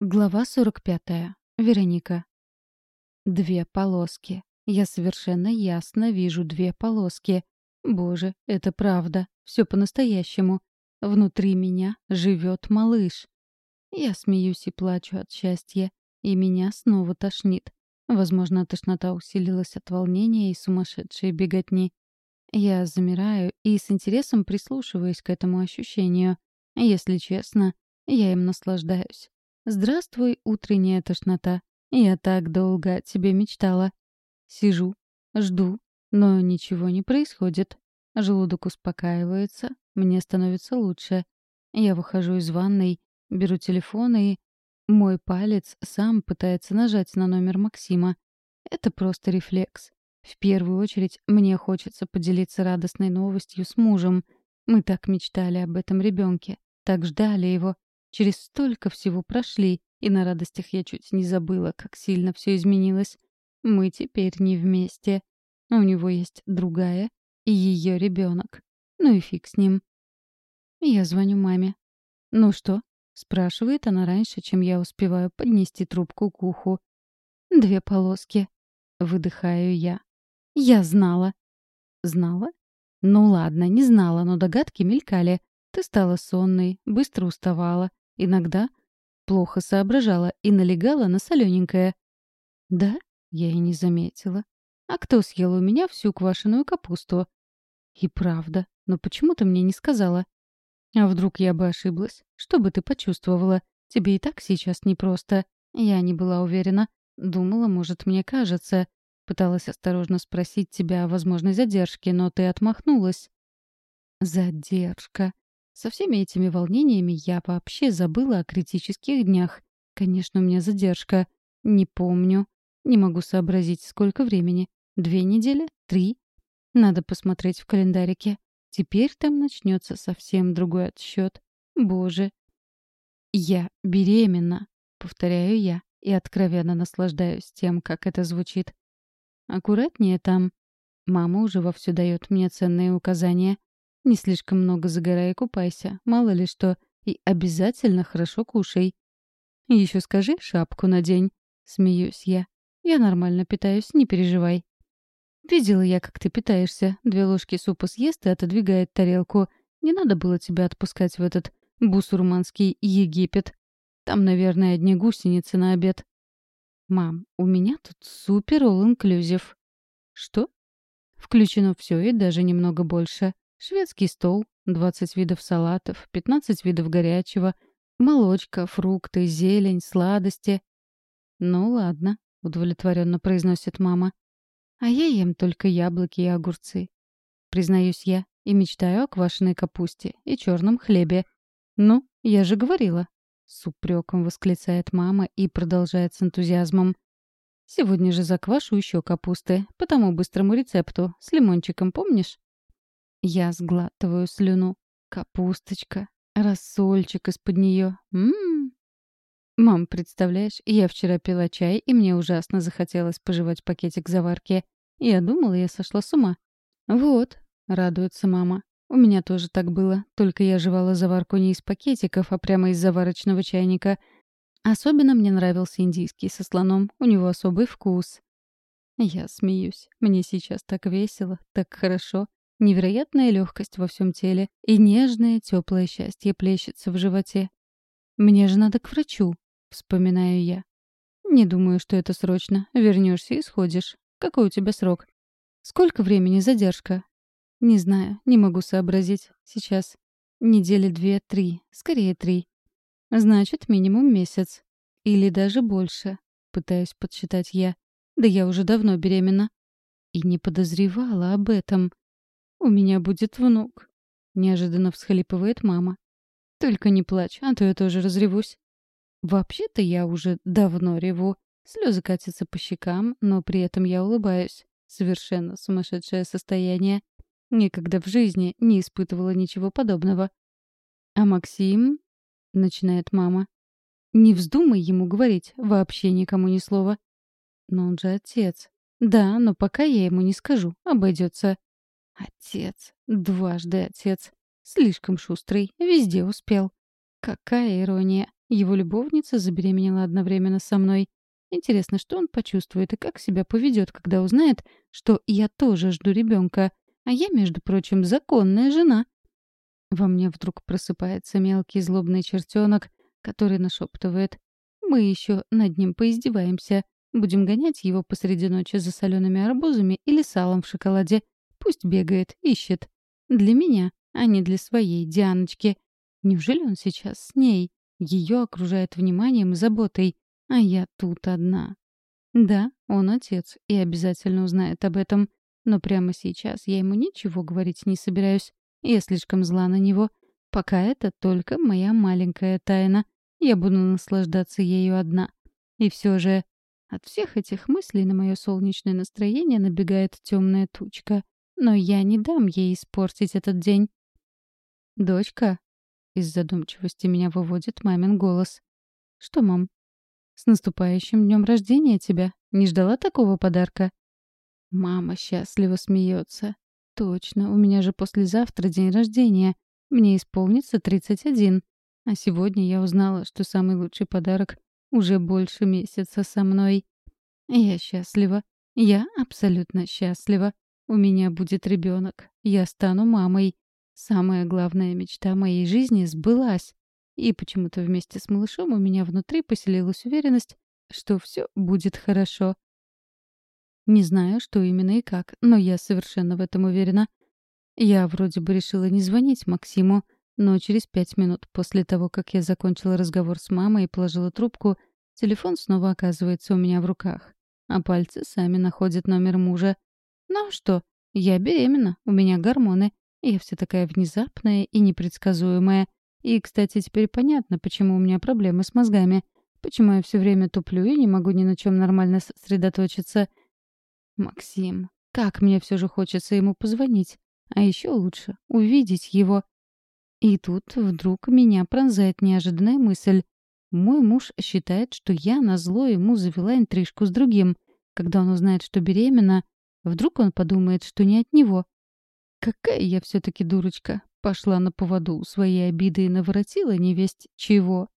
Глава 45. Вероника. Две полоски. Я совершенно ясно вижу две полоски. Боже, это правда. Все по-настоящему. Внутри меня живет малыш. Я смеюсь и плачу от счастья, и меня снова тошнит. Возможно, тошнота усилилась от волнения и сумасшедшей беготни. Я замираю и с интересом прислушиваюсь к этому ощущению. Если честно, я им наслаждаюсь. «Здравствуй, утренняя тошнота. Я так долго о тебе мечтала». Сижу, жду, но ничего не происходит. Желудок успокаивается, мне становится лучше. Я выхожу из ванной, беру телефон и... Мой палец сам пытается нажать на номер Максима. Это просто рефлекс. В первую очередь, мне хочется поделиться радостной новостью с мужем. Мы так мечтали об этом ребенке, так ждали его. Через столько всего прошли, и на радостях я чуть не забыла, как сильно все изменилось. Мы теперь не вместе. У него есть другая и ее ребенок. Ну и фиг с ним. Я звоню маме. «Ну что?» — спрашивает она раньше, чем я успеваю поднести трубку к уху. «Две полоски». Выдыхаю я. «Я знала». «Знала?» «Ну ладно, не знала, но догадки мелькали. Ты стала сонной, быстро уставала. Иногда плохо соображала и налегала на солененькое. Да, я и не заметила. А кто съел у меня всю квашеную капусту? И правда, но почему ты мне не сказала? А вдруг я бы ошиблась? Что бы ты почувствовала? Тебе и так сейчас непросто. Я не была уверена. Думала, может, мне кажется. Пыталась осторожно спросить тебя о возможной задержке, но ты отмахнулась. Задержка. Со всеми этими волнениями я вообще забыла о критических днях. Конечно, у меня задержка. Не помню. Не могу сообразить, сколько времени. Две недели? Три? Надо посмотреть в календарике. Теперь там начнется совсем другой отсчет. Боже. Я беременна, повторяю я, и откровенно наслаждаюсь тем, как это звучит. Аккуратнее там. Мама уже вовсю дает мне ценные указания. Не слишком много загорай и купайся, мало ли что, и обязательно хорошо кушай. Еще скажи шапку надень. Смеюсь я. Я нормально питаюсь, не переживай. Видела я, как ты питаешься. Две ложки супа съест и отодвигает тарелку. Не надо было тебя отпускать в этот бусурманский Египет. Там, наверное, одни гусеницы на обед. Мам, у меня тут супер all-inclusive. Что? Включено все и даже немного больше. Шведский стол, 20 видов салатов, 15 видов горячего, молочка, фрукты, зелень, сладости. «Ну ладно», — удовлетворенно произносит мама. «А я ем только яблоки и огурцы». Признаюсь я и мечтаю о квашеной капусте и черном хлебе. «Ну, я же говорила», — с упреком восклицает мама и продолжает с энтузиазмом. «Сегодня же заквашу еще капусты, по тому быстрому рецепту, с лимончиком, помнишь?» Я сглатываю слюну. Капусточка, рассольчик из-под нее. Ммм. Мам, представляешь, я вчера пила чай, и мне ужасно захотелось пожевать пакетик заварки. Я думала, я сошла с ума. Вот, радуется мама. У меня тоже так было, только я жевала заварку не из пакетиков, а прямо из заварочного чайника. Особенно мне нравился индийский со слоном, у него особый вкус. Я смеюсь. Мне сейчас так весело, так хорошо. Невероятная легкость во всем теле и нежное, теплое счастье плещется в животе. «Мне же надо к врачу», — вспоминаю я. «Не думаю, что это срочно. Вернешься и сходишь. Какой у тебя срок?» «Сколько времени задержка?» «Не знаю, не могу сообразить. Сейчас. Недели две-три. Скорее три. Значит, минимум месяц. Или даже больше», — пытаюсь подсчитать я. «Да я уже давно беременна». И не подозревала об этом. «У меня будет внук», — неожиданно всхлипывает мама. «Только не плачь, а то я тоже разревусь». Вообще-то я уже давно реву. Слезы катятся по щекам, но при этом я улыбаюсь. Совершенно сумасшедшее состояние. Никогда в жизни не испытывала ничего подобного. «А Максим?» — начинает мама. «Не вздумай ему говорить, вообще никому ни слова». «Но он же отец». «Да, но пока я ему не скажу, обойдется. Отец. Дважды отец. Слишком шустрый. Везде успел. Какая ирония. Его любовница забеременела одновременно со мной. Интересно, что он почувствует и как себя поведет, когда узнает, что я тоже жду ребенка, а я, между прочим, законная жена. Во мне вдруг просыпается мелкий злобный чертенок, который нашептывает. Мы еще над ним поиздеваемся. Будем гонять его посреди ночи за солеными арбузами или салом в шоколаде. Пусть бегает, ищет. Для меня, а не для своей Дианочки. Неужели он сейчас с ней? Ее окружает вниманием и заботой, а я тут одна. Да, он отец и обязательно узнает об этом. Но прямо сейчас я ему ничего говорить не собираюсь. Я слишком зла на него. Пока это только моя маленькая тайна. Я буду наслаждаться ею одна. И все же от всех этих мыслей на мое солнечное настроение набегает темная тучка. Но я не дам ей испортить этот день. «Дочка?» — из задумчивости меня выводит мамин голос. «Что, мам?» «С наступающим днем рождения тебя! Не ждала такого подарка?» Мама счастливо смеется. «Точно, у меня же послезавтра день рождения. Мне исполнится 31. А сегодня я узнала, что самый лучший подарок уже больше месяца со мной. Я счастлива. Я абсолютно счастлива. У меня будет ребенок. Я стану мамой. Самая главная мечта моей жизни сбылась. И почему-то вместе с малышом у меня внутри поселилась уверенность, что все будет хорошо. Не знаю, что именно и как, но я совершенно в этом уверена. Я вроде бы решила не звонить Максиму, но через пять минут после того, как я закончила разговор с мамой и положила трубку, телефон снова оказывается у меня в руках, а пальцы сами находят номер мужа. Ну что, я беременна, у меня гормоны, я вся такая внезапная и непредсказуемая. И, кстати, теперь понятно, почему у меня проблемы с мозгами, почему я все время туплю и не могу ни на чем нормально сосредоточиться. Максим, как мне все же хочется ему позвонить. А еще лучше — увидеть его. И тут вдруг меня пронзает неожиданная мысль. Мой муж считает, что я назло ему завела интрижку с другим. Когда он узнает, что беременна, вдруг он подумает, что не от него. Какая я все-таки дурочка. Пошла на поводу у своей обиды и наворотила невесть чего.